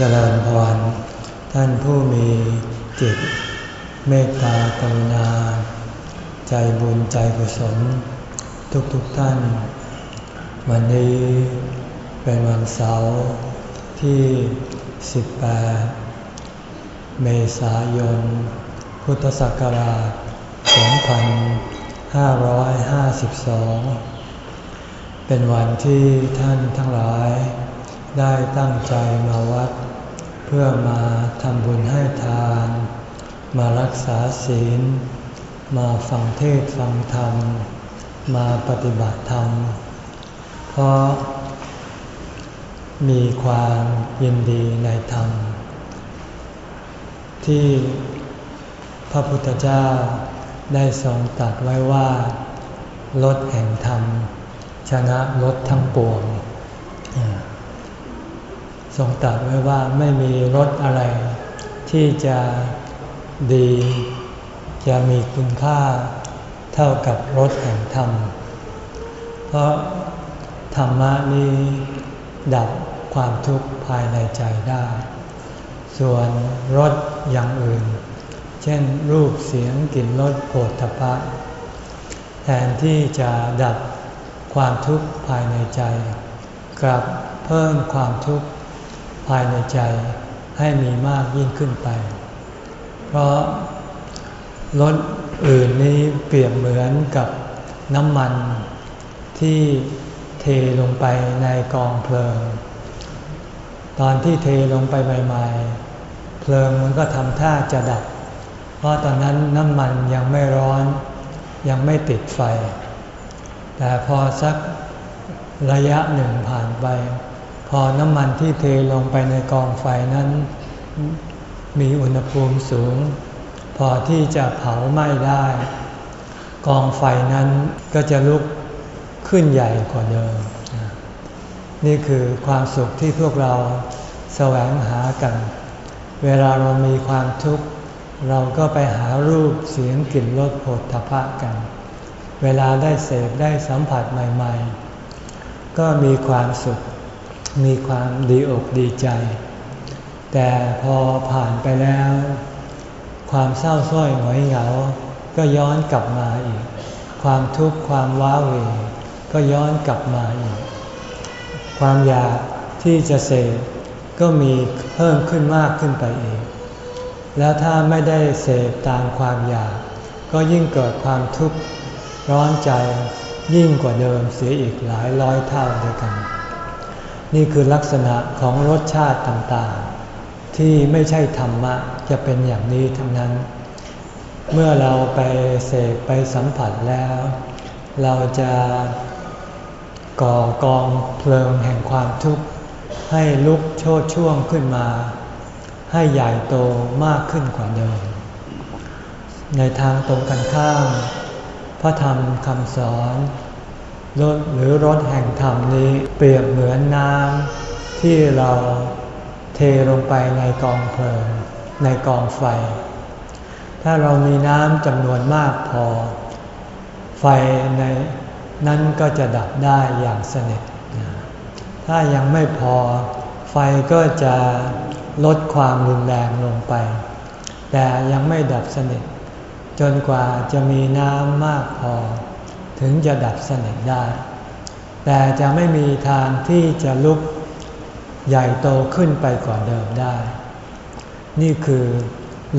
เจริญพร ท่านผู้มีจิต เมตตากรุณา ใจบุญใจกุศล ทุกๆทท่าน วันนี้เป็นวันเสาร์ที่ 18 เมษายน พุทธศักราช 2552 เป็นวันที่ท่านทั้งหลาย ได้ตั้งใจมาวัด เพื่อมาทำบุญให้ทาน มารักษาศีล มาฟังเทศฟังธรรม มาปฏิบัติธรรม เพราะมีความยินดีในธรรม ที่พระพุทธเจ้าได้ทรงตรัสไว้ว่าลดแห่งธรรม ชนะลดทั้งปวง ทรงตรัสไว้ว่าไม่มีรถอะไร ที่จะดีจะมีคุณค่าเท่ากับรถแห่งธรรม เพราะธรรมะนี้ดับความทุกข์ภายในใจได้ ส่วนรถอย่างอื่น เช่นรูปเสียงกลิ่นรสโผฏฐพะ แทนที่จะดับความทุกข์ภายในใจ กลับเพิ่มความทุกข์ ภายในใจให้มีมากยิ่งขึ้นไป เพราะรถอื่นนี้เปรียบเหมือนกับน้ำมันที่เทลงไปในกองเพลิง ตอนที่เทลงไปใหม่ๆ เพลิงมันก็ทำท่าจะดับ เพราะตอนนั้นน้ำมันยังไม่ร้อนยังไม่ติดไฟ แต่พอสักระยะหนึ่งผ่านไป พอน้ำมันที่เทลงไปในกองไฟนั้น มีอุณหภูมิสูง พอที่จะเผาไหม้ได้ กองไฟนั้นก็จะลุกขึ้นใหญ่กว่าเดิม นี่คือความสุขที่พวกเราแสวงหากัน เวลาเรามีความทุกข์ เราก็ไปหารูปเสียงกลิ่นรสโผฏฐพะกัน เวลาได้เสพได้สัมผัสใหม่ ๆ ก็มีความสุข มีความดีอกดีใจ แต่พอผ่านไปแล้ว ความเศร้าส้อยหงอยเหงา ก็ย้อนกลับมาอีก ความทุกข์ความว้าเหวก็ย้อนกลับมาอีก ความอยากที่จะเสพก็มีเพิ่มขึ้นมากขึ้นไปอีก แล้วถ้าไม่ได้เสพตามความอยาก ก็ยิ่งเกิดความทุกข์ร้อนใจยิ่งกว่าเดิมเสียอีกหลายร้อยเท่าด้วยกัน นี่คือลักษณะของรสชาติต่างๆ ที่ไม่ใช่ธรรมะจะเป็นอย่างนี้ทั้งนั้น เมื่อเราไปเสกไปสัมผัสแล้ว เราจะก่อกองเพลิงแห่งความทุกข์ให้ลุกโชดช่วงขึ้นมา ให้ใหญ่โตมากขึ้นกว่าเดิม ในทางตรงกันข้ามพระธรรมคำสอน รถหรือรถแห่งธรรมนี้เปรียบเหมือนน้ำที่เราเทลงไปในกองเพลิง ในกองไฟ ถ้าเรามีน้ำจำนวนมากพอ ไฟในนั้นก็จะดับได้อย่างสนิท ถ้ายังไม่พอ ไฟก็จะลดความรุนแรงลงไป แต่ยังไม่ดับสนิท จนกว่าจะมีน้ำมากพอ ถึงจะดับสนิทได้ แต่จะไม่มีทางที่จะลุกใหญ่โตขึ้นไปกว่าเดิมได้ นี่คือ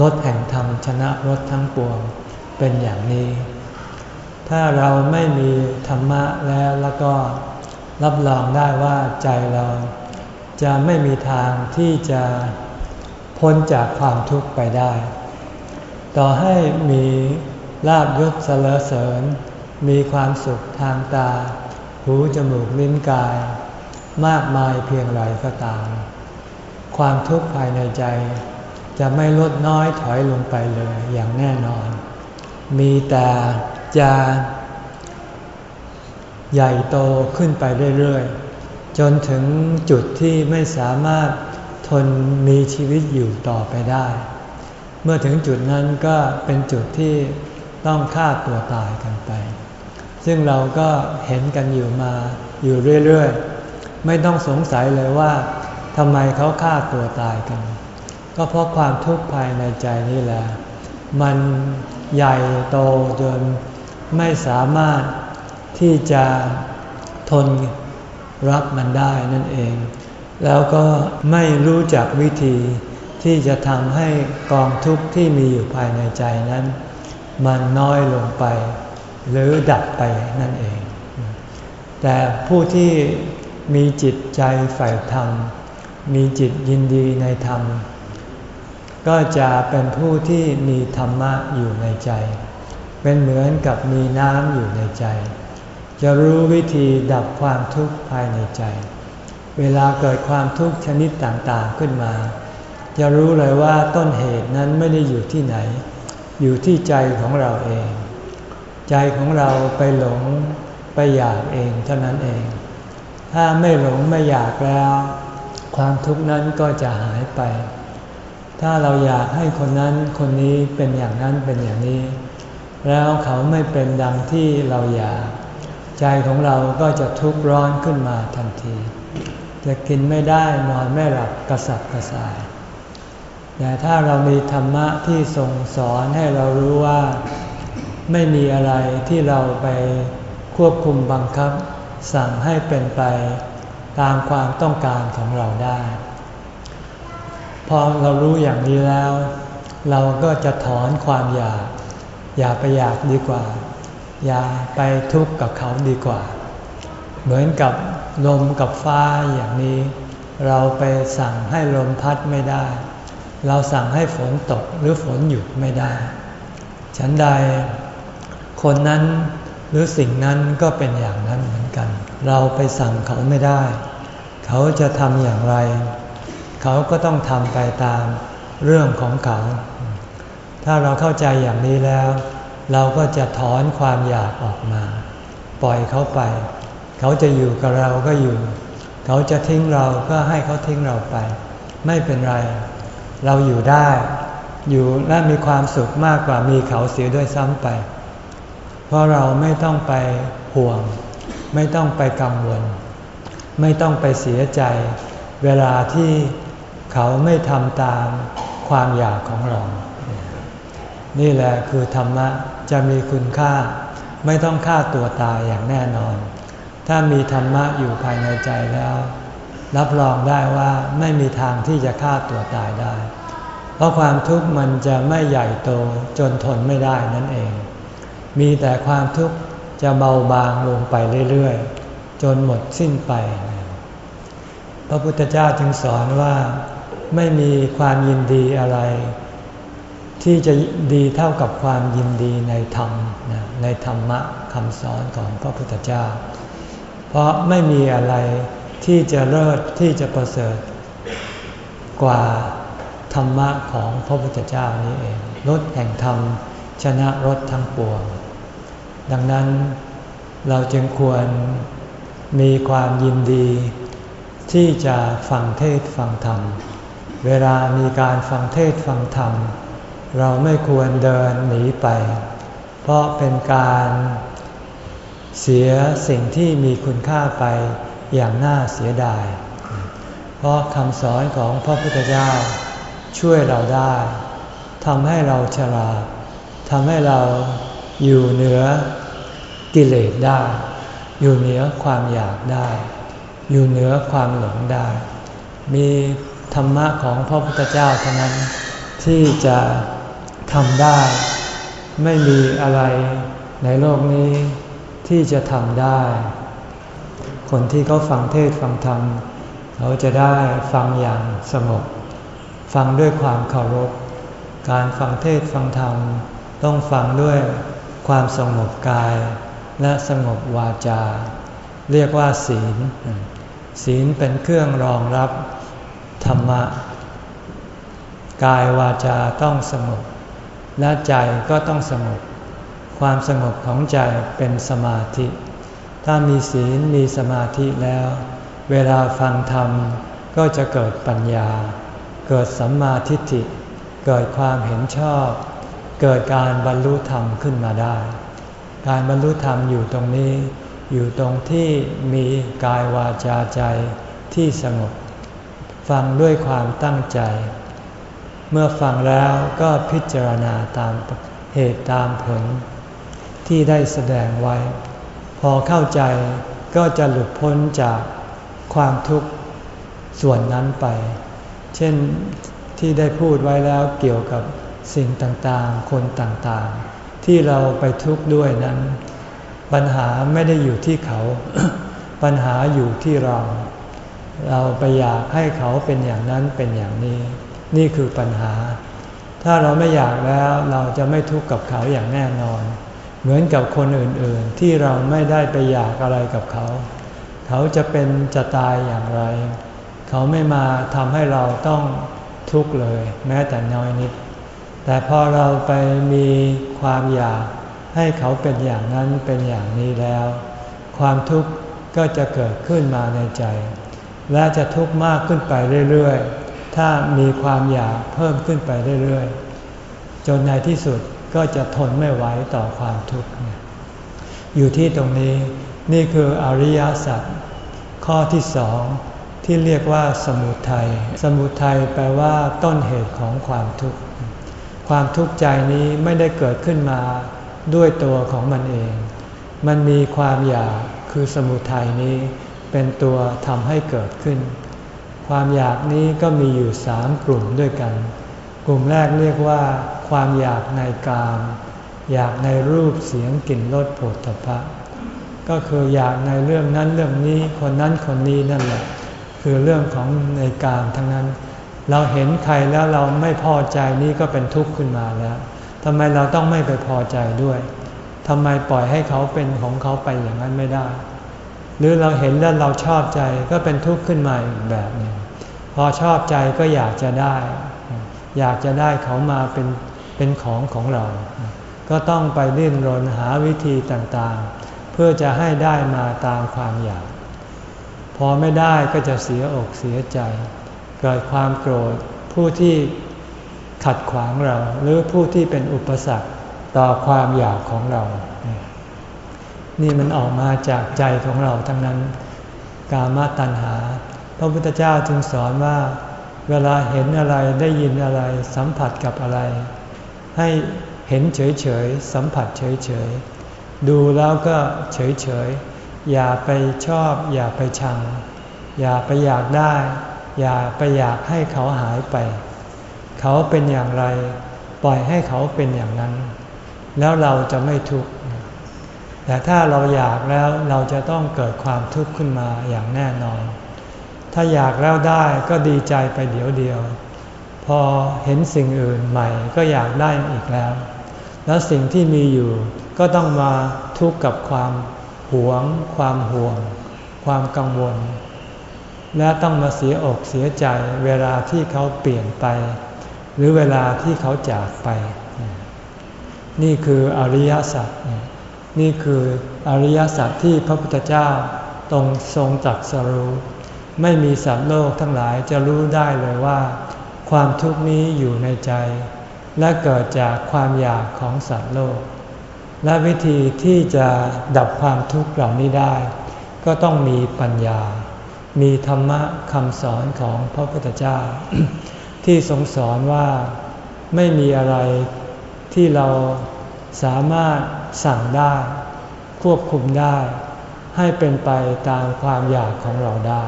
รถแห่งธรรมชนะรถทั้งปวงเป็นอย่างนี้ ถ้าเราไม่มีธรรมะแล้วแล้วก็รับรองได้ว่าใจเราจะไม่มีทางที่จะพ้นจากความทุกข์ไปได้ ต่อให้มีลาบยศเสลเสริญ มีความสุขทางตา หูจมูกลิ้นกาย มากมายเพียงไรก็ตาม ความทุกข์ภายในใจ จะไม่ลดน้อยถอยลงไปเลยอย่างแน่นอน มีแต่จะใหญ่โตขึ้นไปเรื่อยๆ จนถึงจุดที่ไม่สามารถทนมีชีวิตอยู่ต่อไปได้ เมื่อถึงจุดนั้นก็เป็นจุดที่ต้องฆ่าตัวตายกันไป ซึ่งเราก็เห็นกันอยู่มาอยู่เรื่อยๆ ไม่ต้องสงสัยเลยว่าทำไมเขาฆ่าตัวตายกัน ก็เพราะความทุกข์ภายในใจนี่แหละ มันใหญ่โตจนไม่สามารถที่จะทนรับมันได้นั่นเอง แล้วก็ไม่รู้จักวิธีที่จะทำให้กองทุกข์ที่มีอยู่ภายในใจนั้น มันน้อยลงไป หรือดับไปนั่นเอง แต่ผู้ที่มีจิตใจใฝ่ธรรม มีจิตยินดีในธรรม ก็จะเป็นผู้ที่มีธรรมะอยู่ในใจ เป็นเหมือนกับมีน้ำอยู่ในใจ จะรู้วิธีดับความทุกข์ภายในใจ เวลาเกิดความทุกข์ชนิดต่างๆขึ้นมา จะรู้เลยว่าต้นเหตุนั้นไม่ได้อยู่ที่ไหน อยู่ที่ใจของเราเอง ใจของเราไปหลงไปอยากเองเท่านั้นเอง ถ้าไม่หลงไม่อยากแล้ว ความทุกข์นั้นก็จะหายไป ถ้าเราอยากให้คนนั้นคนนี้เป็นอย่างนั้นเป็นอย่างนี้ แล้วเขาไม่เป็นดังที่เราอยาก ใจของเราก็จะทุกข์ร้อนขึ้นมาทันที จะกินไม่ได้นอนไม่หลับกระสับกระส่าย แต่ถ้าเรามีธรรมะที่ทรงสอนให้เรารู้ว่า ไม่มีอะไรที่เราไปควบคุมบังคับ สั่งให้เป็นไปตามความต้องการของเราได้ พอเรารู้อย่างนี้แล้ว เราก็จะถอนความอยาก อย่าไปอยากดีกว่า อย่าไปทุกข์กับเขาดีกว่า เหมือนกับลมกับฟ้าอย่างนี้ เราไปสั่งให้ลมพัดไม่ได้ เราสั่งให้ฝนตกหรือฝนหยุดไม่ได้ ฉันใด คนนั้นหรือสิ่งนั้นก็เป็นอย่างนั้นเหมือนกัน เราไปสั่งเขาไม่ได้ เขาจะทำอย่างไร เขาก็ต้องทำไปตามเรื่องของเขา ถ้าเราเข้าใจอย่างนี้แล้ว เราก็จะถอนความอยากออกมา ปล่อยเขาไป เขาจะอยู่กับเราก็อยู่ เขาจะทิ้งเราก็ให้เขาทิ้งเราไป ไม่เป็นไร เราอยู่ได้ อยู่และมีความสุขมากกว่ามีเขาเสียด้วยซ้ำไป เพราะเราไม่ต้องไปห่วง ไม่ต้องไปกังวล ไม่ต้องไปเสียใจ เวลาที่เขาไม่ทำตามความอยากของเรา นี่แหละคือธรรมะจะมีคุณค่า ไม่ต้องฆ่าตัวตายอย่างแน่นอน ถ้ามีธรรมะอยู่ภายในใจแล้ว รับรองได้ว่าไม่มีทางที่จะฆ่าตัวตายได้ เพราะความทุกข์มันจะไม่ใหญ่โตจนทนไม่ได้นั่นเอง มีแต่ความทุกข์จะเบาบางลงไปเรื่อยๆ จนหมดสิ้นไป พระพุทธเจ้าจึงสอนว่าไม่มีความยินดีอะไร ที่จะดีเท่ากับความยินดีในธรรมในธรรมะคำสอนของพระพุทธเจ้า เพราะไม่มีอะไรที่จะเลิศที่จะประเสริฐ กว่าธรรมะของพระพุทธเจ้านี้เองรถแห่งธรรม ชนะรถทั้งปวง ดังนั้นเราจึงควรมีความยินดี ที่จะฟังเทศฟังธรรม เวลามีการฟังเทศฟังธรรม เราไม่ควรเดินหนีไป เพราะเป็นการเสียสิ่งที่มีคุณค่าไปอย่างน่าเสียดาย เพราะคำสอนของพระพุทธเจ้าช่วยเราได้ทำให้เราฉลาด ทำให้เราอยู่เหนือกิเลสได้ อยู่เหนือความอยากได้ อยู่เหนือความหลงได้ มีธรรมะของพระพุทธเจ้าเท่านั้นที่จะทำได้ ไม่มีอะไรในโลกนี้ที่จะทำได้ คนที่เขาฟังเทศฟังธรรมเขาจะได้ฟังอย่างสงบ ฟังด้วยความเคารพ การฟังเทศฟังธรรม ต้องฟังด้วยความสงบกายและสงบวาจา เรียกว่าศีล ศีลเป็นเครื่องรองรับธรรมะ กายวาจาต้องสงบและใจก็ต้องสงบความสงบของใจเป็นสมาธิ ถ้ามีศีลมีสมาธิแล้ว เวลาฟังธรรมก็จะเกิดปัญญา เกิดสัมมาทิฏฐิ เกิดความเห็นชอบ เกิดการบรรลุธรรมขึ้นมาได้ การบรรลุธรรมอยู่ตรงนี้ อยู่ตรงที่มีกายวาจาใจที่สงบ ฟังด้วยความตั้งใจ เมื่อฟังแล้วก็พิจารณาตามเหตุตามผล ที่ได้แสดงไว้ พอเข้าใจก็จะหลุดพ้นจากความทุกข์ส่วนนั้นไป เช่นที่ได้พูดไว้แล้วเกี่ยวกับ สิ่งต่างๆ คนต่างๆ ที่เราไปทุกข์ด้วยนั้น ปัญหาไม่ได้อยู่ที่เขา ปัญหาอยู่ที่เรา เราไปอยากให้เขาเป็นอย่างนั้นเป็นอย่างนี้ นี่คือปัญหา ถ้าเราไม่อยากแล้วเราจะไม่ทุกข์กับเขาอย่างแน่นอน เหมือนกับคนอื่นๆ ที่เราไม่ได้ไปอยากอะไรกับเขา เขาจะเป็นจะตายอย่างไร เขาไม่มาทำให้เราต้องทุกข์เลย แม้แต่น้อยนิด แต่พอเราไปมีความอยากให้เขาเป็นอย่างนั้นเป็นอย่างนี้แล้ว ความทุกข์ก็จะเกิดขึ้นมาในใจ และจะทุกข์มากขึ้นไปเรื่อยๆ ถ้ามีความอยากเพิ่มขึ้นไปเรื่อยๆ จนในที่สุดก็จะทนไม่ไหวต่อความทุกข์ อยู่ที่ตรงนี้นี่คืออริยสัจข้อที่สองที่เรียกว่าสมุทัย สมุทัยแปลว่าต้นเหตุของความทุกข์ ความทุกข์ใจนี้ไม่ได้เกิดขึ้นมาด้วยตัวของมันเอง มันมีความอยากคือสมุทัยนี้เป็นตัวทำให้เกิดขึ้น ความอยากนี้ก็มีอยู่สามกลุ่มด้วยกัน กลุ่มแรกเรียกว่า ความอยากในกามอยากในรูปเสียงกลิ่นรสผลตภะก็คืออยากในเรื่องนั้นเรื่องนี้คนนั้นคนนี้นั่นแหละ คือเรื่องของในการทั้งนั้น เราเห็นใครแล้วเราไม่พอใจนี่ก็เป็นทุกข์ขึ้นมาแล้วทำไมเราต้องไม่ไปพอใจด้วยทำไมปล่อยให้เขาเป็นของเขาไปอย่างนั้นไม่ได้ หรือเราเห็นแล้วเราชอบใจก็เป็นทุกข์ขึ้นมาอีกแบบหนึ่งพอชอบใจก็อยากจะได้ อยากจะได้เขามาเป็นเป็นของของเรา ก็ต้องไปดิ้นรนหาวิธีต่างๆ เพื่อจะให้ได้มาตามความอยาก พอไม่ได้ก็จะเสียอกเสียใจ เกิดความโกรธผู้ที่ขัดขวางเรา หรือผู้ที่เป็นอุปสรรคต่อความอยากของเรา นี่มันออกมาจากใจของเราทั้งนั้น กามตัณหา พระพุทธเจ้าจึงสอนว่า เวลาเห็นอะไรได้ยินอะไรสัมผัสกับอะไร ให้เห็นเฉยๆ สัมผัสเฉยๆ ดูแล้วก็เฉยๆ อย่าไปชอบ อย่าไปชัง อย่าไปอยากได้ อย่าไปอยากให้เขาหายไป เขาเป็นอย่างไร ปล่อยให้เขาเป็นอย่างนั้น แล้วเราจะไม่ทุกข์แต่ถ้าเราอยากแล้วเราจะต้องเกิดความทุกข์ขึ้นมาอย่างแน่นอน ถ้าอยากแล้วได้ก็ดีใจไปเดี๋ยวเดียว พอเห็นสิ่งอื่นใหม่ก็อยากได้อีกแล้ว แล้วสิ่งที่มีอยู่ก็ต้องมาทุกข์กับความหวง ความห่วง ความกังวล และต้องมาเสียอกเสียใจเวลาที่เขาเปลี่ยนไป หรือเวลาที่เขาจากไป นี่คืออริยสัจนี่คืออริยสัจที่พระพุทธเจ้าตรงทรงจักสรู้ไม่มีสัตว์โลกทั้งหลายจะรู้ได้เลยว่า ความทุกข์นี้อยู่ในใจ และเกิดจากความอยากของสัตว์โลก และวิธีที่จะดับความทุกข์เหล่านี้ได้ ก็ต้องมีปัญญา มีธรรมะคำสอนของพระพุทธเจ้า ที่ทรงสอนว่าไม่มีอะไรที่เราสามารถสั่งได้ ควบคุมได้ ให้เป็นไปตามความอยากของเราได้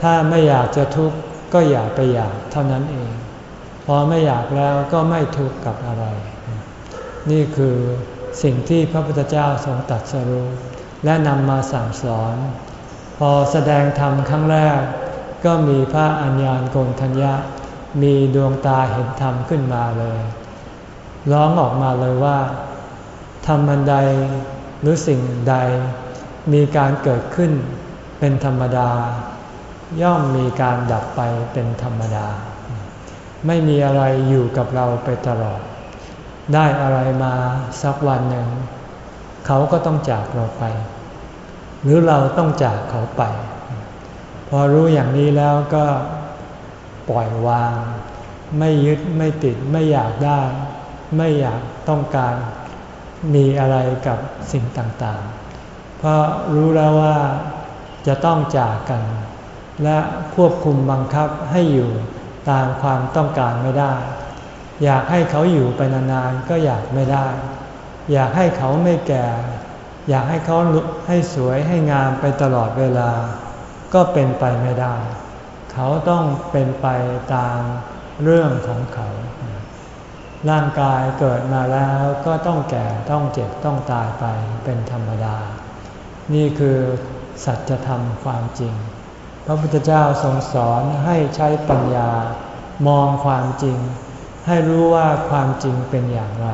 ถ้าไม่อยากจะทุกข์ก็อย่าไปอยากเท่านั้นเอง พอไม่อยากแล้วก็ไม่ทุกข์กับอะไร นี่คือสิ่งที่พระพุทธเจ้าทรงตรัสรู้และนำมาสั่งสอน พอแสดงธรรมครั้งแรก ก็มีพระอัญญาณโกนทัญญะ มีดวงตาเห็นธรรมขึ้นมาเลย ร้องออกมาเลยว่า ธรรมันใดหรือสิ่งใด มีการเกิดขึ้นเป็นธรรมดา ย่อมมีการดับไปเป็นธรรมดา ไม่มีอะไรอยู่กับเราไปตลอด ได้อะไรมาสักวันหนึ่ง เขาก็ต้องจากเราไป หรือเราต้องจากเขาไป พอรู้อย่างนี้แล้วก็ปล่อยวาง ไม่ยึดไม่ติดไม่อยากได้ ไม่อยากต้องการมีอะไรกับสิ่งต่างๆ เพราะรู้แล้วว่าจะต้องจากกัน และควบคุมบังคับให้อยู่ตามความต้องการไม่ได้ อยากให้เขาอยู่ไปนานๆก็อยากไม่ได้ อยากให้เขาไม่แก่ อยากให้เขาให้สวยให้งามไปตลอดเวลา ก็เป็นไปไม่ได้ เขาต้องเป็นไปตามเรื่องของเขา ร่างกายเกิดมาแล้วก็ต้องแก่ต้องเจ็บต้องตายไปเป็นธรรมดา นี่คือสัจธรรมความจริง พระพุทธเจ้าทรงสอนให้ใช้ปัญญามองความจริง ให้รู้ว่าความจริงเป็นอย่างไร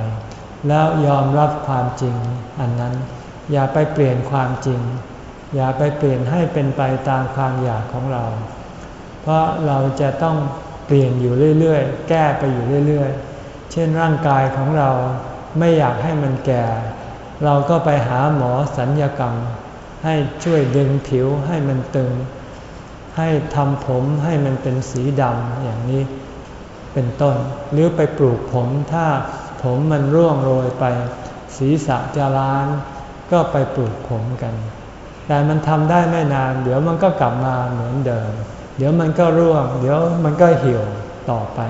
แล้วยอมรับความจริงอันนั้น อย่าไปเปลี่ยนความจริง อย่าไปเปลี่ยนให้เป็นไปตามความอยากของเรา เพราะเราจะต้องเปลี่ยนอยู่เรื่อยๆ แก้ไปอยู่เรื่อยๆ เช่นร่างกายของเราไม่อยากให้มันแก่ เราก็ไปหาหมอสัญญกรรม ให้ช่วยดึงผิวให้มันตึง ให้ทำผมให้มันเป็นสีดำอย่างนี้เป็นต้น หรือไปปลูกผมถ้าผมมันร่วงโรยไป ศีรษะจะล้าน ก็ไปปลูกผมกัน แต่มันทำได้ไม่นาน เดี๋ยวมันก็กลับมาเหมือนเดิม เดี๋ยวมันก็ร่วง เดี๋ยวมันก็เหี่ยวต่อไป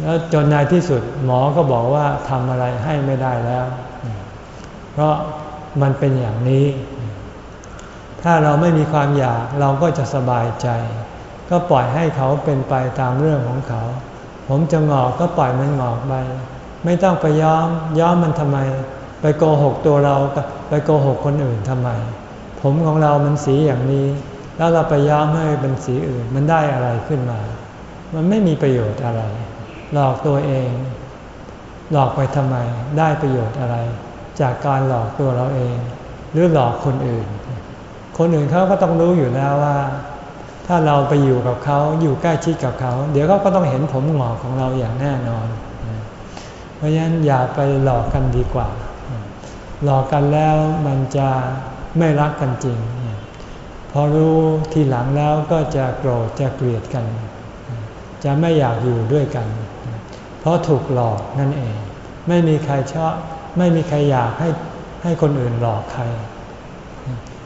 แล้วจนในที่สุดหมอก็บอกว่าทำอะไรให้ไม่ได้แล้ว เพราะมันเป็นอย่างนี้ ถ้าเราไม่มีความอยากเราก็จะสบายใจ ก็ปล่อยให้เขาเป็นไปตามเรื่องของเขา ผมจะงอกก็ปล่อยมันงอกไป ไม่ต้องไปย้อม ย้อมมันทำไม ไปโกหกตัวเราไปโกหกคนอื่นทำไม ผมของเรามันสีอย่างนี้ แล้วเราไปย้อมให้เป็นสีอื่นมันได้อะไรขึ้นมา มันไม่มีประโยชน์อะไร หลอกตัวเอง หลอกไปทำไม ได้ประโยชน์อะไร จากการหลอกตัวเราเอง หรือหลอกคนอื่น คนอื่นเขาก็ต้องรู้อยู่แล้วว่า ถ้าเราไปอยู่กับเขาอยู่ใกล้ชิดกับเขา เดี๋ยวเขาก็ต้องเห็นผมหงอกของเราอย่างแน่นอน เพราะฉะนั้นอย่าไปหลอกกันดีกว่า หลอกกันแล้วมันจะไม่รักกันจริง พอรู้ทีหลังแล้วก็จะโกรธจะเกลียดกัน จะไม่อยากอยู่ด้วยกัน เพราะถูกหลอกนั่นเอง ไม่มีใครชอบไม่มีใครอยากให้ให้คนอื่นหลอกใคร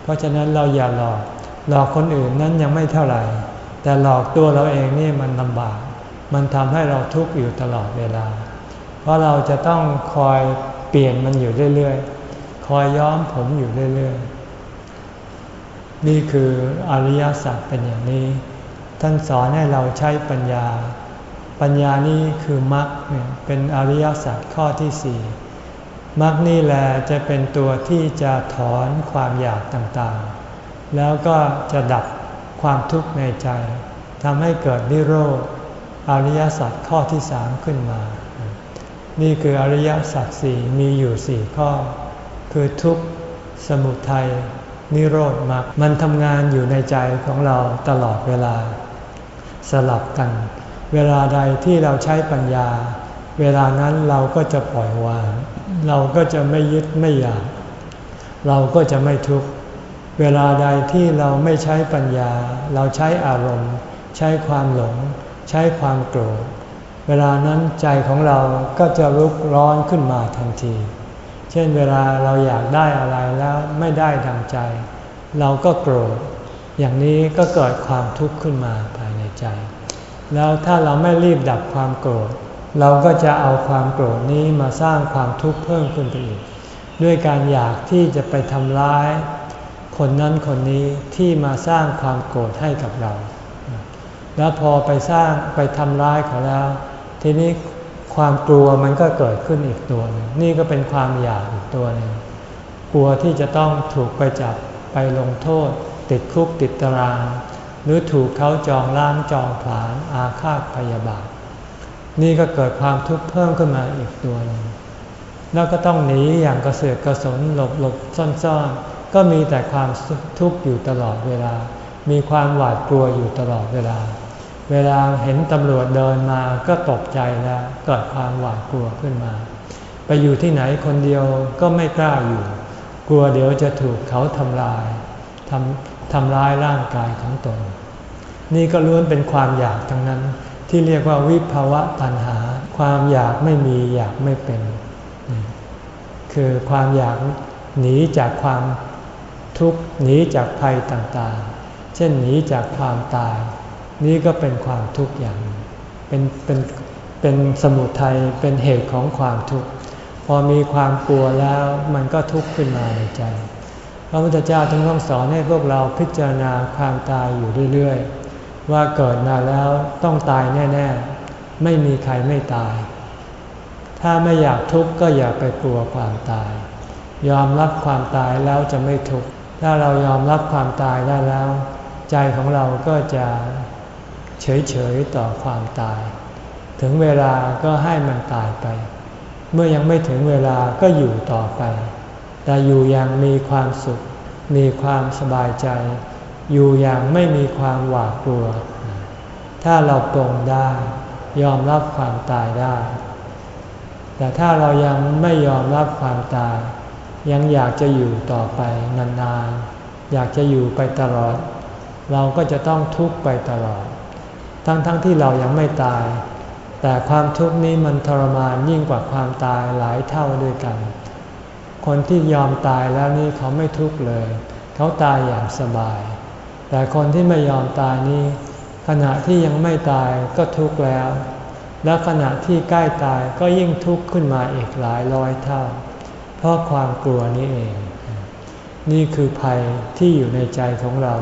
เพราะฉะนั้นเราอย่าหลอก หลอกคนอื่นนั้นยังไม่เท่าไหร่ แต่หลอกตัวเราเองนี่มันลำบาก มันทำให้เราทุกข์อยู่ตลอดเวลา เพราะเราจะต้องคอยเปลี่ยนมันอยู่เรื่อยๆ คอยย้อมผมอยู่เรื่อยๆ นี่คืออริยสัจเป็นอย่างนี้ ท่านสอนให้เราใช้ปัญญา ปัญญานี่คือมรรคเป็นอริยสัจข้อที่สี่มรรคนี่แหละจะเป็นตัวที่จะถอนความอยากต่างๆ แล้วก็จะดับความทุกข์ในใจทำให้เกิดนิโรธอริยสัจข้อที่สามขึ้นมา นี่คืออริยสัจสี่มีอยู่สี่ข้อ คือทุกข์สมุทัยนิโรธมรรคมันทำงานอยู่ในใจของเราตลอดเวลา สลับกัน เวลาใดที่เราใช้ปัญญา เวลานั้นเราก็จะปล่อยวาง เราก็จะไม่ยึดไม่อยาก เราก็จะไม่ทุกข์เวลาใดที่เราไม่ใช้ปัญญา เราใช้อารมณ์ ใช้ความหลง ใช้ความโกรธเวลานั้นใจของเราก็จะลุกร้อนขึ้นมาทันที เช่นเวลาเราอยากได้อะไรแล้วไม่ได้ดังใจ เราก็โกรธ อย่างนี้ก็เกิดความทุกข์ขึ้นมาภายในใจ แล้วถ้าเราไม่รีบดับความโกรธ เราก็จะเอาความโกรธนี้มาสร้างความทุกข์เพิ่มขึ้นไปอีก ด้วยการอยากที่จะไปทำร้าย คนนั้นคนนี้ที่มาสร้างความโกรธให้กับเรา แล้วพอไปสร้างไปทำร้ายเขาแล้ว ทีนี้ ความกลัวมันก็เกิดขึ้นอีกตัวหนึงนี่ก็เป็นความอยากอีกตัวหนึ่งกลัวที่จะต้องถูกไปจับไปลงโทษ ติดคุกติดตาราง หรือถูกเขาจองล้างจองผลาญอาฆาตพยาบาท นี่ก็เกิดความทุกข์เพิ่มขึ้นมาอีกตัวหนึ่งแล้วก็ต้องหนีอย่างกระเสือกกระสนหลบหลบซ่อนๆ ก็มีแต่ความทุกข์อยู่ตลอดเวลา มีความหวาดกลัวอยู่ตลอดเวลา เวลาเห็นตำรวจเดินมาก็ตกใจแล้วเกิดความหวาดกลัวขึ้นมา ไปอยู่ที่ไหนคนเดียวก็ไม่กล้าอยู่ กลัวเดี๋ยวจะถูกเขาทำลายทำทำร้ายร่างกายของตน นี่ก็ล้วนเป็นความอยากทั้งนั้น ที่เรียกว่าวิภาวะตัณหา ความอยากไม่มีอยากไม่เป็น คือความอยากหนีจากความทุกข์หนีจากภัยต่างๆ เช่นหนีจากความตาย นี้ก็เป็นความทุกข์อย่าง เป็นเป็นเป็นสมุทัยเป็นเหตุของความทุกข์พอมีความกลัวแล้วมันก็ทุกข์ขึ้นมาในใจ พระพุทธเจ้าจึงต้องสอนให้พวกเราพิจารณาความตายอยู่เรื่อยๆ ว่าเกิดมาแล้วต้องตายแน่ ๆ ไม่มีใครไม่ตาย ถ้าไม่อยากทุกข์ก็อย่าไปกลัวความตาย ยอมรับความตายแล้วจะไม่ทุกข์ถ้าเรายอมรับความตายได้แล้ว ใจของเราก็จะ เฉยๆต่อความตาย ถึงเวลาก็ให้มันตายไป เมื่อยังไม่ถึงเวลาก็อยู่ต่อไป แต่อยู่อย่างมีความสุข มีความสบายใจ อยู่อย่างไม่มีความหวาดกลัว ถ้าเราปรงได้ยอมรับความตายได้ แต่ถ้าเรายังไม่ยอมรับความตาย ยังอยากจะอยู่ต่อไปนานๆ อยากจะอยู่ไปตลอด เราก็จะต้องทุกข์ไปตลอด ทั้งๆทที่เรายังไม่ตาย แต่ความทุกข์นี้มันทรมานยิ่งกว่าความตายหลายเท่าด้วยกัน คนที่ยอมตายแล้วนี่เขาไม่ทุกข์เลย เขาตายอย่างสบาย แต่คนที่ไม่ยอมตายนี่ขณะที่ยังไม่ตายก็ทุกข์แล้ว แล้วขณะที่ใกล้ตายก็ยิ่งทุกข์ขึ้นมาอีกหลายร้อยเท่า เพราะความกลัวนี้เอง นี่คือภัยที่อยู่ในใจของเรา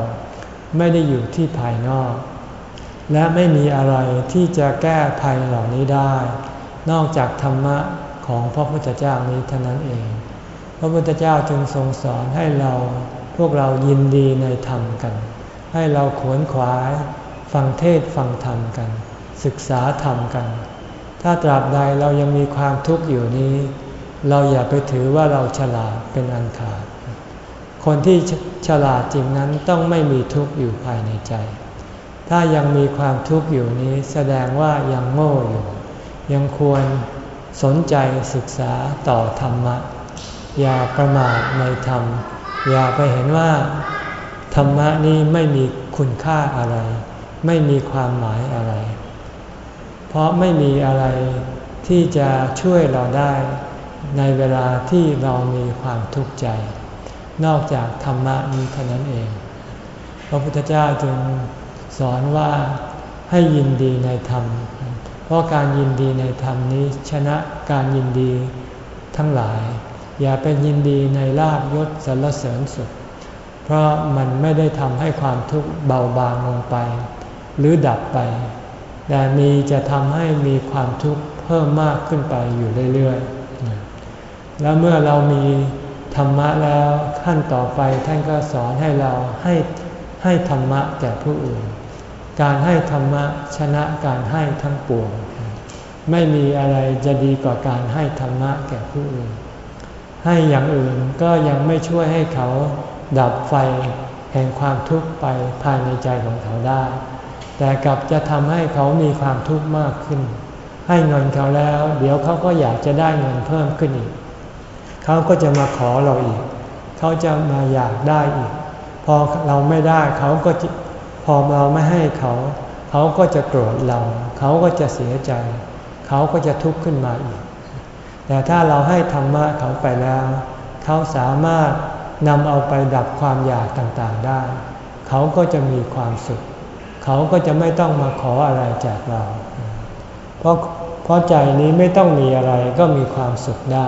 ไม่ได้อยู่ที่ภายนอก และไม่มีอะไรที่จะแก้ภัยเหล่านี้ได้ นอกจากธรรมะของพระพุทธเจ้านี้เท่านั้นเอง พระพุทธเจ้าจึงทรงสอนให้เราพวกเรายินดีในธรรมกัน ให้เราขวนขวายฟังเทศฟังธรรมกัน ศึกษาธรรมกัน ถ้าตราบใดเรายังมีความทุกข์อยู่นี้ เราอย่าไปถือว่าเราฉลาดเป็นอันขาด คนที่ฉลาดจริงนั้นต้องไม่มีทุกข์อยู่ภายในใจ ถ้ายังมีความทุกข์อยู่นี้แสดงว่ายังโง่อยู่ ยังควรสนใจศึกษาต่อธรรมะ อย่าประมาทในธรรม อย่าไปเห็นว่า ธรรมะนี้ไม่มีคุณค่าอะไร ไม่มีความหมายอะไร เพราะไม่มีอะไรที่จะช่วยเราได้ในเวลาที่เรามีความทุกข์ใจ นอกจากธรรมะนี้เท่านั้นเอง พระพุทธเจ้าจึง สอนว่าให้ยินดีในธรรม เพราะการยินดีในธรรมนี้ชนะการยินดีทั้งหลาย อย่าไปยินดีในลาบยศสรรเสริญสุข เพราะมันไม่ได้ทำให้ความทุกข์เบาบางลงไป หรือดับไป แต่มีจะทำให้มีความทุกข์เพิ่มมากขึ้นไปอยู่เรื่อยๆ แล้วเมื่อเรามีธรรมะแล้วขั้นต่อไปท่านก็สอนให้เราให้ให้ธรรมะแก่ผู้อื่น การให้ธรรมะชนะการให้ทั้งปวง ไม่มีอะไรจะดีกว่าการให้ธรรมะแก่ผู้อื่น ให้อย่างอื่นก็ยังไม่ช่วยให้เขาดับไฟแห่งความทุกข์ไปภายในใจของเขาได้ แต่กลับจะทำให้เขามีความทุกข์มากขึ้น ให้เงินเขาแล้ว เดี๋ยวเขาก็อยากจะได้เงินเพิ่มขึ้นอีก เขาก็จะมาขอเราอีก เขาจะมาอยากได้อีก พอเราไม่ได้เขาก็ พอเราไม่ให้เขา เขาก็จะโกรธเรา เขาก็จะเสียใจ เขาก็จะทุกข์ขึ้นมาอีก แต่ถ้าเราให้ธรรมะเขาไปแล้ว เขาสามารถนำเอาไปดับความอยากต่างๆได้ เขาก็จะมีความสุข เขาก็จะไม่ต้องมาขออะไรจากเรา เพราะเพราะใจนี้ไม่ต้องมีอะไรก็มีความสุขได้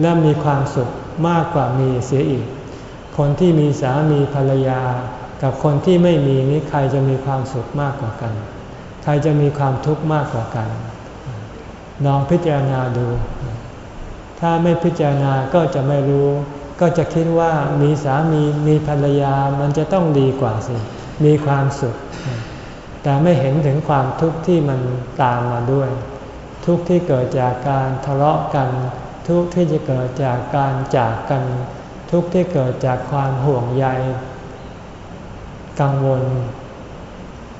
และมีความสุขมากกว่ามีเสียอีก คนที่มีสามีภรรยา กับคนที่ไม่มีนี้ใครจะมีความสุขมากกว่ากัน ใครจะมีความทุกข์มากกว่ากันลองพิจารณาดู ถ้าไม่พิจารณาก็จะไม่รู้ ก็จะคิดว่ามีสามีมีภรรยามันจะต้องดีกว่าสิ มีความสุข แต่ไม่เห็นถึงความทุกข์ที่มันตามมาด้วย ทุกข์ที่เกิดจากการทะเลาะกัน ทุกข์ที่จะเกิดจากการจากกัน ทุกข์ที่เกิดจากความห่วงใย กังวล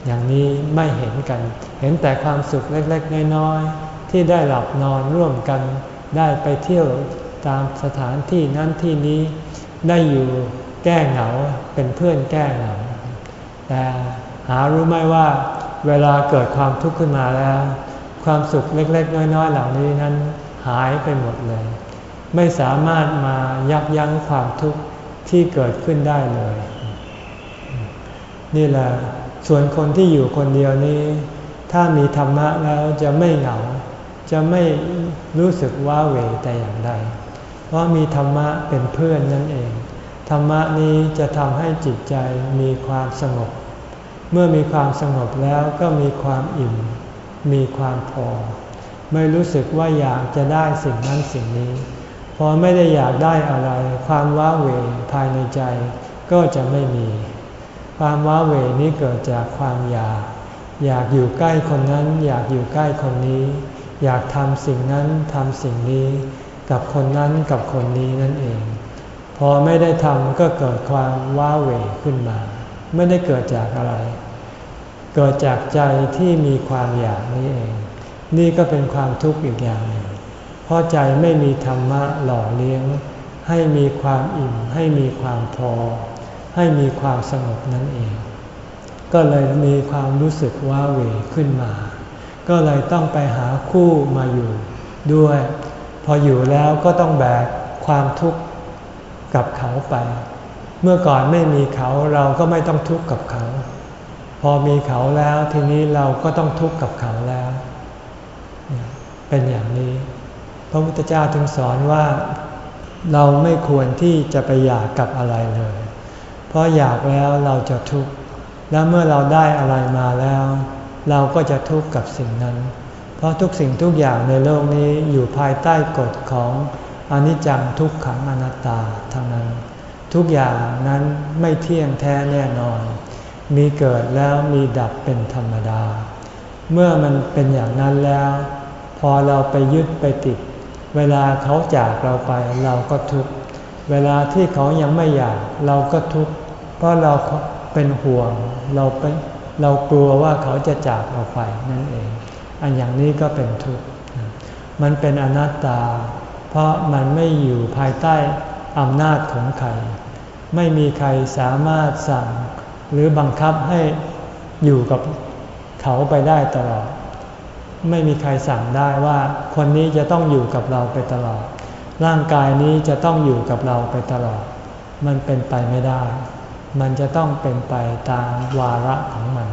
อย่างนี้ไม่เห็นกัน เห็นแต่ความสุขเล็กๆ น้อยๆ ที่ได้หลับนอนร่วมกัน ได้ไปเที่ยวตามสถานที่นั้นที่นี้ ได้อยู่แก้เหงาเป็นเพื่อนแก้เหงา แต่หารู้ไหมว่า เวลาเกิดความทุกข์ขึ้นมาแล้ว ความสุขเล็กๆ น้อยๆ เหล่านี้นั้นหายไปหมดเลย ไม่สามารถมายับยั้งความทุกข์ที่เกิดขึ้นได้เลย นี่แหละ ส่วนคนที่อยู่คนเดียวนี้ ถ้ามีธรรมะแล้วจะไม่เหงา จะไม่รู้สึกว้าเหวแต่อย่างใด เพราะมีธรรมะเป็นเพื่อนนั่นเอง ธรรมะนี้จะทำให้จิตใจมีความสงบ เมื่อมีความสงบแล้วก็มีความอิ่ม มีความพอ ไม่รู้สึกว่าอยากจะได้สิ่งนั้นสิ่งนี้พอไม่ได้อยากได้อะไร ความว้าเหวภายในใจก็จะไม่มี ความว้าเหวนี้เกิดจากความอยาก อยากอยู่ใกล้คนนั้น อยากอยู่ใกล้คนนี้ อยากทำสิ่งนั้นทำสิ่งนี้ กับคนนั้นกับคนนี้นั่นเอง พอไม่ได้ทำก็เกิดความว้าเหวขึ้นมา ไม่ได้เกิดจากอะไร เกิดจากใจที่มีความอยากนี้เอง นี่ก็เป็นความทุกข์อีกอย่างหนึ่งเพราะใจไม่มีธรรมะหล่อเลี้ยง ให้มีความอิ่มให้มีความพอ ให้มีความสงบนั่นเอง ก็เลยมีความรู้สึกว้าเหวขึ้นมา ก็เลยต้องไปหาคู่มาอยู่ด้วย พออยู่แล้วก็ต้องแบกความทุกข์กับเขาไป เมื่อก่อนไม่มีเขาเราก็ไม่ต้องทุกข์กับเขา พอมีเขาแล้วทีนี้เราก็ต้องทุกข์กับเขาแล้ว เป็นอย่างนี้ พระพุทธเจ้าถึงสอนว่าเราไม่ควรที่จะไปอยากกับอะไรเลย เพราะอยากแล้วเราจะทุกข์ แล้วเมื่อเราได้อะไรมาแล้ว เราก็จะทุกข์กับสิ่งนั้น เพราะทุกสิ่งทุกอย่างในโลกนี้อยู่ภายใต้กฎของอนิจจังทุกขังอนัตตาทั้งนั้น ทุกอย่างนั้นไม่เที่ยงแท้แน่นอน มีเกิดแล้วมีดับเป็นธรรมดา เมื่อมันเป็นอย่างนั้นแล้ว พอเราไปยึดไปติด เวลาเขาจากเราไปเราก็ทุกข์เวลาที่เขายังไม่อยากเราก็ทุกข์ เพราะเราเป็นห่วงเราเป็นเรากลัวว่าเขาจะจากเราไปนั่นเอง อันอย่างนี้ก็เป็นทุกข์มันเป็นอนัตตา เพราะมันไม่อยู่ภายใต้อำนาจของใคร ไม่มีใครสามารถสั่ง หรือบังคับให้อยู่กับเขาไปได้ตลอด ไม่มีใครสั่งได้ว่า คนนี้จะต้องอยู่กับเราไปตลอด ร่างกายนี้จะต้องอยู่กับเราไปตลอด มันเป็นไปไม่ได้ มันจะต้องเป็นไปตามวาระของมัน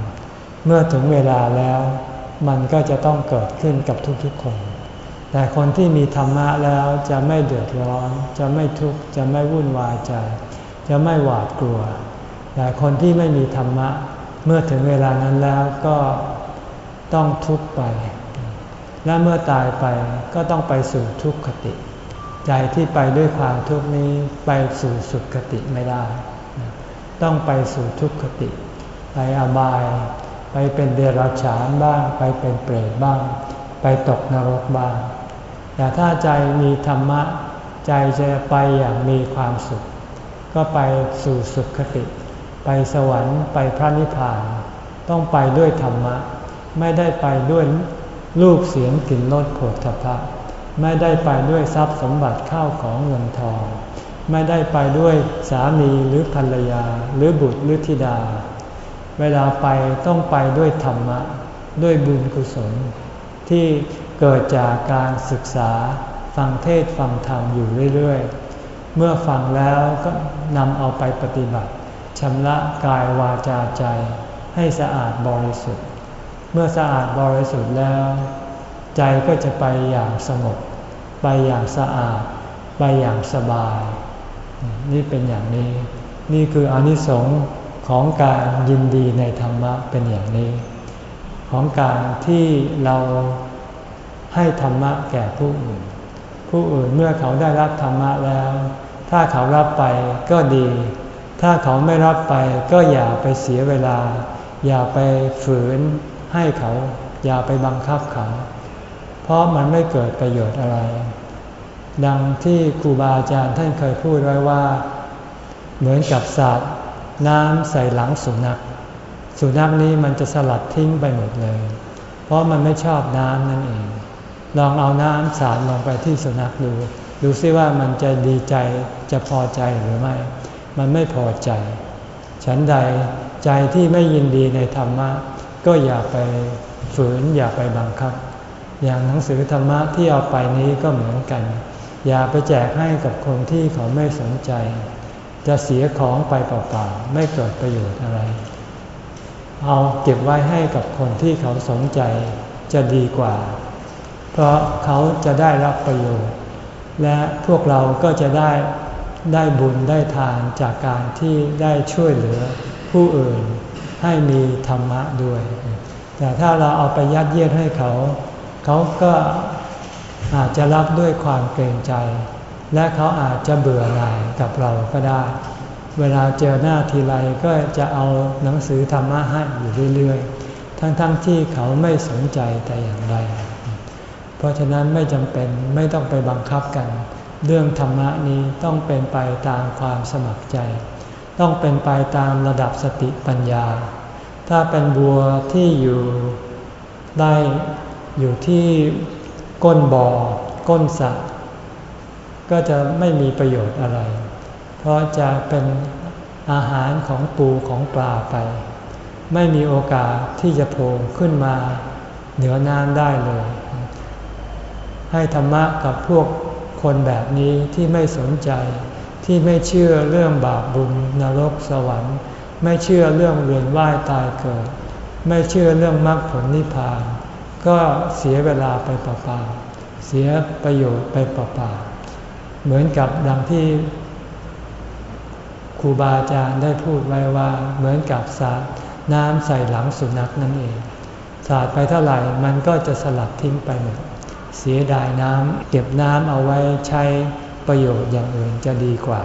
เมื่อถึงเวลาแล้ว มันก็จะต้องเกิดขึ้นกับทุกๆคน แต่คนที่มีธรรมะแล้วจะไม่เดือดร้อน จะไม่ทุกข์จะไม่วุ่นวายใจ จะไม่หวาดกลัว แต่คนที่ไม่มีธรรมะ เมื่อถึงเวลานั้นแล้วก็ต้องทุกข์ไป และเมื่อตายไปก็ต้องไปสู่ทุกขติ ใจที่ไปด้วยความทุกข์นี้ไปสู่สุขติไม่ได้ ต้องไปสู่ทุกขติ ไปอบาย ไปเป็นเดรัจฉานบ้าง ไปเป็นเปรตบ้าง ไปตกนรกบ้าง แต่ถ้าใจมีธรรมะ ใจจะไปอย่างมีความสุข ก็ไปสู่สุขติ ไปสวรรค์ไปพระนิพพาน ต้องไปด้วยธรรมะ ไม่ได้ไปด้วยรูปเสียงกลิ่นรสผลทพะไม่ได้ไปด้วยทรัพย์สมบัติข้าวของเงินทอง ไม่ได้ไปด้วยสามีหรือภรรยา หรือบุตรหรือธิดา เวลาไปต้องไปด้วยธรรมะ ด้วยบุญกุศล ที่เกิดจากการศึกษาฟังเทศฟังธรรมอยู่เรื่อยๆ เมื่อฟังแล้วก็นำเอาไปปฏิบัติชำระกายวาจาใจ ให้สะอาดบริสุทธิ์ เมื่อสะอาดบริสุทธิ์แล้ว ใจก็จะไปอย่างสงบไปอย่างสะอาด ไปอย่างสบาย นี่เป็นอย่างนี้ นี่คืออนิสงส์ของการยินดีในธรรมะเป็นอย่างนี้ ของการที่เราให้ธรรมะแก่ผู้อื่น ผู้อื่นเมื่อเขาได้รับธรรมะแล้ว ถ้าเขารับไปก็ดี ถ้าเขาไม่รับไปก็อย่าไปเสียเวลา อย่าไปฝืนให้เขา อย่าไปบังคับเขา เพราะมันไม่เกิดประโยชน์อะไร ดังที่ครูบาอาจารย์ท่านเคยพูดไว้ว่า เหมือนกับสาดน้ำใส่หลังสุนัข สุนัขนี้มันจะสลัดทิ้งไปหมดเลย เพราะมันไม่ชอบน้ำนั่นเอง ลองเอาน้ำสาดลงไปที่สุนัขดู ดูซิว่ามันจะดีใจจะพอใจหรือไม่ มันไม่พอใจ ฉันใดใจที่ไม่ยินดีในธรรมะ ก็อย่าไปฝืนอย่าไปบังคับ อย่างหนังสือธรรมะที่เอาไปนี้ก็เหมือนกัน อย่าไปแจกให้กับคนที่เขาไม่สนใจ จะเสียของไปเปล่าๆไม่เกิดประโยชน์อะไร เอาเก็บไว้ให้กับคนที่เขาสนใจจะดีกว่า เพราะเขาจะได้รับประโยชน์ และพวกเราก็จะได้ได้บุญได้ทานจากการที่ได้ช่วยเหลือผู้อื่นให้มีธรรมะด้วย แต่ถ้าเราเอาไปยัดเยียดให้เขา เขาก็ อาจจะรับด้วยความเกรงใจ และเขาอาจจะเบื่อหน่ายกับเราก็ได้ เวลาเจอหน้าทีไรก็จะเอาหนังสือธรรมะให้อยู่เรื่อยๆ ทั้งๆทที่เขาไม่สนใจแต่อย่างใดเพราะฉะนั้นไม่จำเป็นไม่ต้องไปบังคับกัน เรื่องธรรมะนี้ต้องเป็นไปตามความสมัครใจ ต้องเป็นไปตามระดับสติปัญญา ถ้าเป็นบัวที่อยู่ได้อยู่ที่ ก้นบ่อก้นสระก็จะไม่มีประโยชน์อะไร เพราะจะเป็นอาหารของปูของปลาไป ไม่มีโอกาสที่จะโผล่ขึ้นมาเหนือน้ำได้เลย ให้ธรรมะกับพวกคนแบบนี้ที่ไม่สนใจที่ไม่เชื่อเรื่องบาปบุญนรกสวรรค์ ไม่เชื่อเรื่องเวียนว่ายตายเกิด ไม่เชื่อเรื่องมรรคผลนิพพาน ก็เสียเวลาไปเปล่าๆเสียประโยชน์ไปเปล่าๆเหมือนกับดังที่ครูบาอาจารย์ได้พูดไว้ว่าเหมือนกับสาดน้ำใส่หลังสุนัขนั่นเอง สาดไปเท่าไหร่มันก็จะสลัดทิ้งไปหมดเสียดายน้ำเก็บน้ำเอาไว้ใช้ประโยชน์อย่างอื่นจะดีกว่า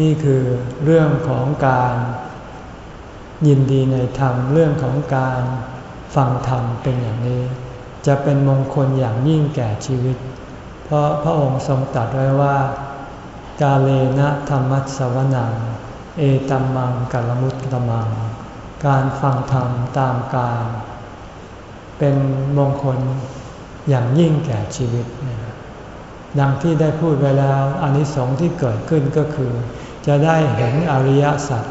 นี่คือเรื่องของการยินดีในธรรมเรื่องของการ ฟังธรรมเป็นอย่างนี้ จะเป็นมงคลอย่างยิ่งแก่ชีวิต เพราะพระองค์ทรงตรัสไว้ว่า กาเลนะธรรมัสวนัง เอตัมมังกัลมุตตมัง การฟังธรรมตามการ เป็นมงคลอย่างยิ่งแก่ชีวิต ดังที่ได้พูดไว้แล้วอนิสงส์ที่เกิดขึ้นก็คือ จะได้เห็นอริยสัจ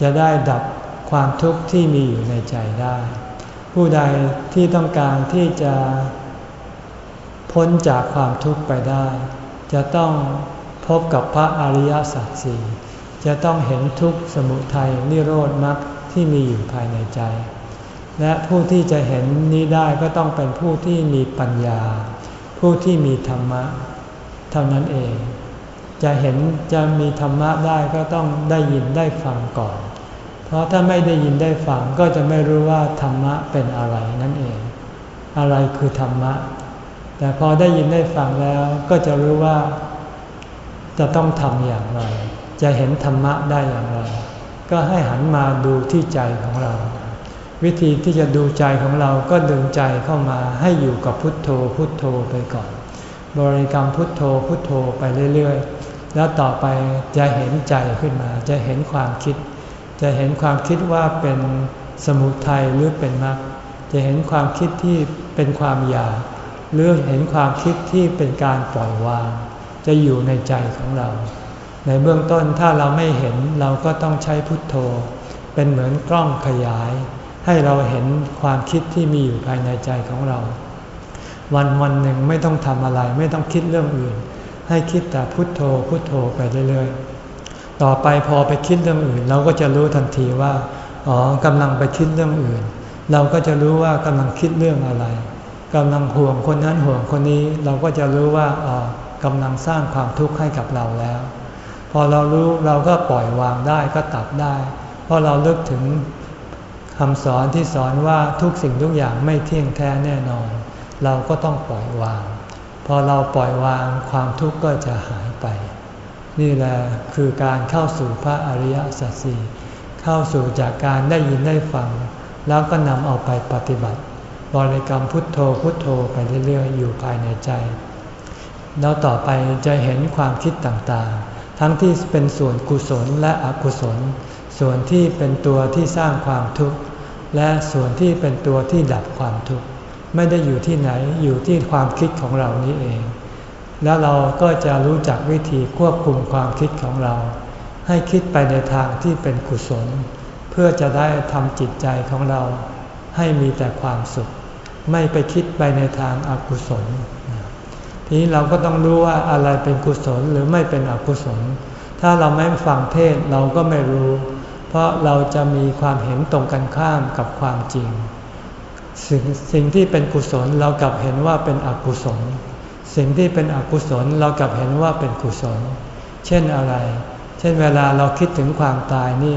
จะได้ดับความทุกข์ที่มีอยู่ในใจได้ ผู้ใดที่ต้องการที่จะพ้นจากความทุกข์ไปได้ จะต้องพบกับพระอริยสัจสี่จะต้องเห็นทุกข์สมุทัยนิโรธมรรคที่มีอยู่ภายในใจ และผู้ที่จะเห็นนี้ได้ก็ต้องเป็นผู้ที่มีปัญญา ผู้ที่มีธรรมะ เท่านั้นเอง จะเห็นจะมีธรรมะได้ก็ต้องได้ยินได้ฟังก่อน เพราะถ้าไม่ได้ยินได้ฟังก็จะไม่รู้ว่าธรรมะเป็นอะไรนั่นเอง อะไรคือธรรมะ แต่พอได้ยินได้ฟังแล้วก็จะรู้ว่า จะต้องทำอย่างไร จะเห็นธรรมะได้อย่างไร ก็ให้หันมาดูที่ใจของเรา วิธีที่จะดูใจของเราก็ดึงใจเข้ามาให้อยู่กับพุทโธพุทโธไปก่อน บริกรรมพุทโธพุทโธไปเรื่อยๆ แล้วต่อไปจะเห็นใจขึ้นมา จะเห็นความคิด จะเห็นความคิดว่าเป็นสมุทัยหรือเป็นมรรคจะเห็นความคิดที่เป็นความอยากหรือเห็นความคิดที่เป็นการปล่อยวาง จะอยู่ในใจของเรา ในเบื้องต้นถ้าเราไม่เห็นเราก็ต้องใช้พุทโธ เป็นเหมือนกล้องขยาย ให้เราเห็นความคิดที่มีอยู่ภายในใจของเรา วันวันหนึ่งไม่ต้องทำอะไร ไม่ต้องคิดเรื่องอื่น ให้คิดแต่พุทโธพุทโธไปเรื่อยๆ ต่อไปพอไปคิดเรื่องอื่น เราก็จะรู้ทันทีว่าอ๋อกำลังไปคิดเรื่องอื่น เราก็จะรู้ว่ากำลังคิดเรื่องอะไรกำลังห่วงคนนั้นห่วงคนนี้ เราก็จะรู้ว่าอ๋อกำลังสร้างความทุกข์ให้กับเราแล้ว พอเรารู้เราก็ปล่อยวางได้ก็ตัดได้ เพราะเราเลิกถึงคำสอนที่สอนว่าทุกสิ่งทุกอย่างไม่เที่ยงแท้แน่นอน เราก็ต้องปล่อยวาง พอเราปล่อยวางความทุกข์ก็จะหายไป นี่แหละคือการเข้าสู่พระอริยสัจสี่เข้าสู่จากการได้ยินได้ฟัง แล้วก็นำเอาไปปฏิบัติ บริกรรมพุทโธพุทโธไปเรื่อยๆ อยู่ภายในใจ แล้วต่อไปจะเห็นความคิดต่างๆ ทั้งที่เป็นส่วนกุศลและอกุศล ส่วนที่เป็นตัวที่สร้างความทุกข์ และส่วนที่เป็นตัวที่ดับความทุกข์ ไม่ได้อยู่ที่ไหนอยู่ที่ความคิดของเรานี้เอง แล้วเราก็จะรู้จักวิธีควบคุมความคิดของเรา ให้คิดไปในทางที่เป็นกุศล เพื่อจะได้ทำจิตใจของเรา ให้มีแต่ความสุข ไม่ไปคิดไปในทางอากุศล ทีนี้เราก็ต้องรู้ว่าอะไรเป็นกุศลหรือไม่เป็นอกุศล ถ้าเราไม่ฟังเทศเราก็ไม่รู้ เพราะเราจะมีความเห็นตรงกันข้ามกับความจริง สิ่งสิ่งที่เป็นกุศลเรากลับเห็นว่าเป็นอกุศล สิ่งที่เป็นอกุศลเรากลับเห็นว่าเป็นกุศล เช่นอะไร เช่นเวลาเราคิดถึงความตายนี่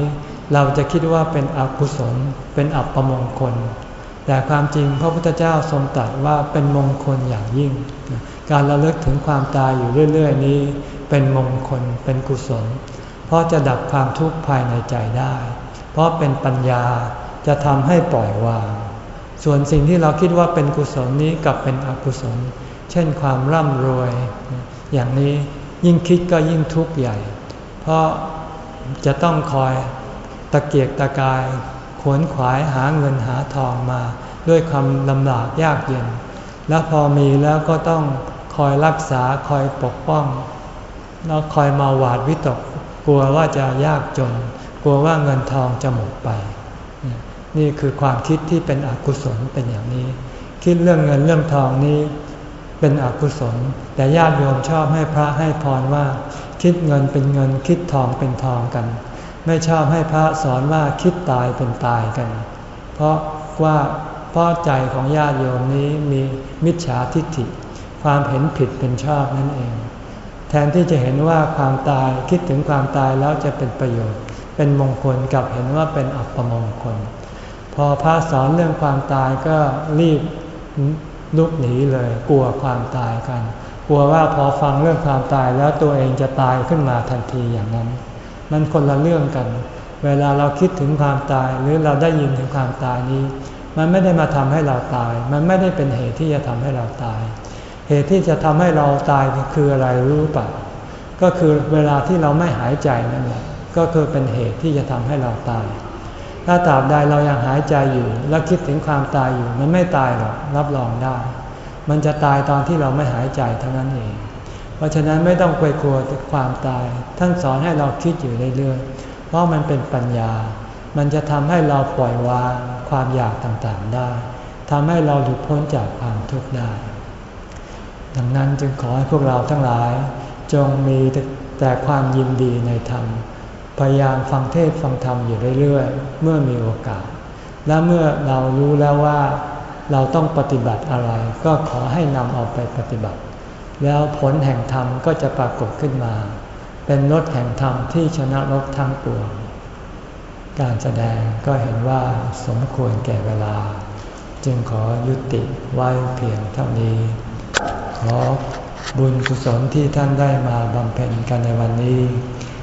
เราจะคิดว่าเป็นอกุศล เป็นอัปมงคล แต่ความจริงพระพุทธเจ้าทรงตรัสว่าเป็นมงคลอย่างยิ่ง การระลึกถึงความตายอยู่เรื่อย ๆ นี้ เป็นมงคล เป็นกุศล เพราะจะดับความทุกข์ภายในใจได้ เพราะเป็นปัญญาจะทำให้ปล่อยวาง ส่วนสิ่งที่เราคิดว่าเป็นกุศลนี้กลับเป็นอกุศล เช่นความร่ำรวย อย่างนี้ยิ่งคิดก็ยิ่งทุกข์ใหญ่ เพราะจะต้องคอยตะเกียกตะกายขวนขวายหาเงินหาทองมา ด้วยความลำบากยากเย็น แล้วพอมีแล้วก็ต้องคอยรักษาคอยปกป้องแล้วคอยมาหวาดวิตก กลัวว่าจะยากจน กลัวว่าเงินทองจะหมดไป นี่คือความคิดที่เป็นอกุศลเป็นอย่างนี้ คิดเรื่องเงินเรื่องทองนี้ เป็นอกุศล แต่ญาติโยมชอบให้พระให้พรว่า คิดเงินเป็นเงินคิดทองเป็นทองกัน ไม่ชอบให้พระสอนว่าคิดตายเป็นตายกัน เพราะว่าเพราะใจของญาติโยมนี้มีมิจฉาทิฏฐิ ความเห็นผิดเป็นชอบนั่นเอง แทนที่จะเห็นว่าความตายคิดถึงความตายแล้วจะเป็นประโยชน์ เป็นมงคลกับเห็นว่าเป็นอัปมงคล พอพระสอนเรื่องความตายก็รีบ ลุกหนีเลยกลัวความตายกัน กลัวว่าพอฟังเรื่องความตายแล้วตัวเองจะตายขึ้นมาทันทีอย่างนั้น มันคนละเรื่องกัน เวลาเราคิดถึงความตายหรือเราได้ยินถึงความตายนี้ มันไม่ได้มาทำให้เราตาย มันไม่ได้เป็นเหตุที่จะทำให้เราตาย เหตุที่จะทำให้เราตายคืออะไรรู้ปะก็คือเวลาที่เราไม่หายใจนั่นแหละก็คือเป็นเหตุที่จะทำให้เราตาย ถ้าตราบใดเรายังหายใจอยู่ แล้วคิดถึงความตายอยู่ มันไม่ตายหรอกรับรองได้ มันจะตายตอนที่เราไม่หายใจเท่านั้นเอง เพราะฉะนั้นไม่ต้องไปกลัวความตาย ท่านสอนให้เราคิดอยู่เรื่อยๆเพราะมันเป็นปัญญา มันจะทำให้เราปล่อยวางความอยากต่างๆได้ทำให้เราหลุดพ้นจากความทุกข์ได้ ดังนั้นจึงขอให้พวกเราทั้งหลาย จงมีแต่ความยินดีในธรรม พยายามฟังเทศฟังธรรมอยู่เรื่อยๆ เมื่อมีโอกาส และเมื่อเรารู้แล้วว่าเราต้องปฏิบัติอะไร ก็ขอให้นำเอาไปปฏิบัติ แล้วผลแห่งธรรมก็จะปรากฏขึ้นมา เป็นรถแห่งธรรมที่ชนะรถทั้งปวง การแสดงก็เห็นว่าสมควรแก่เวลา จึงขอยุติไว้เพียงเท่านี้ ขอบุญกุศลที่ท่านได้มาบำเพ็ญกันในวันนี้